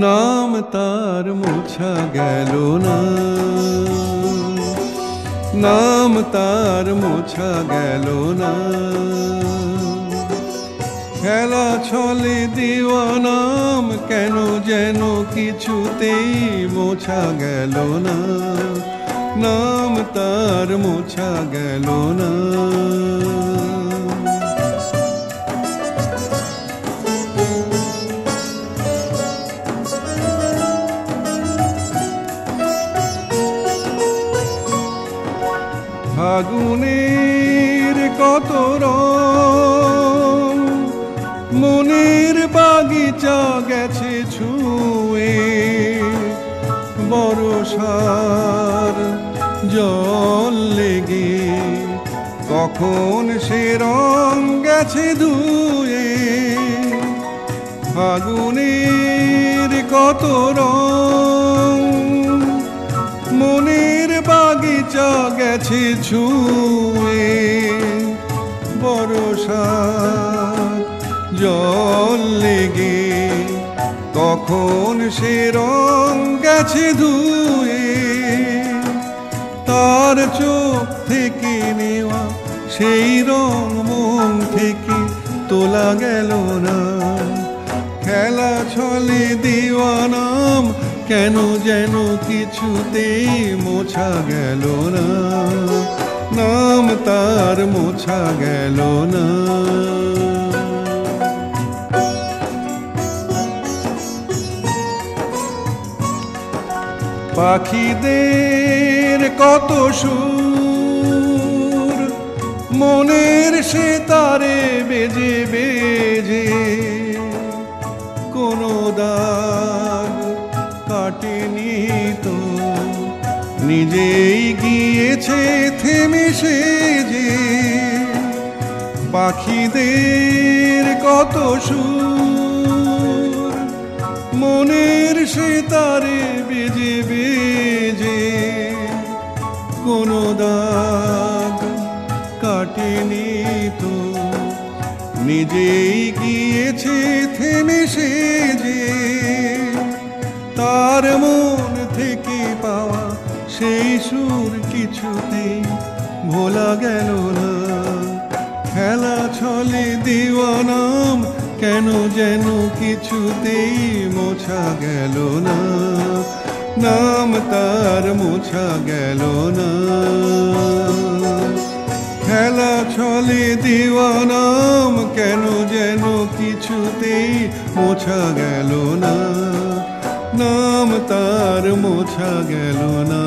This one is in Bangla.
নাম তার মোছা গেল না। নাম তার মোছা গেল না। খেলা ছলে দিওয়ানাম কেন যেন কিছুতেই মোছা গেল না। নাম তার মোছা গেল না। ফাগুনের কত রং? মনের বাগিচা গেছে ছুঁয়ে। বরসার জল লেগে কখন সে রং গেছে ধুয়ে? ফাগুনের কত রং? মনের বাগিচা গেছে ছুঁয়ে। বরসা জল লেগে কখন সে রং গেছে ধুয়ে। তার চোখ থেকে নেওয়া সেই রং মন থেকে তোলা গেল না। খেলা ছলে দিওয়ানাম, কেন যেন কিছুতেই মোছা গেল না। নাম তার মোছা গেল না। পাখিদের কত সুর, মনের সে তারে বেজে বেজে কোনো দাগ কাটেনি তো। নিজেই গিয়েছে থেমে সে যে। পাখিদের কত সুর, মনের সে তারে বেজে বেজে। কোনো দাগ কাটেনি তো। নিজেই গিয়েছে থেমে সে যে, তার মন থেকে পাওয়া সেই সুর কিছুতেই ভোলা গেল না। খেলা ছলে দিওয়ানাম, কেন যেন কিছুতেই মোছা গেল না। নাম তার মোছা গেল না। দেওয়ানাম দিওয়ানাম কেন যেন কিছুতেই মোছা গেল না? নাম তার মোছা গেল না।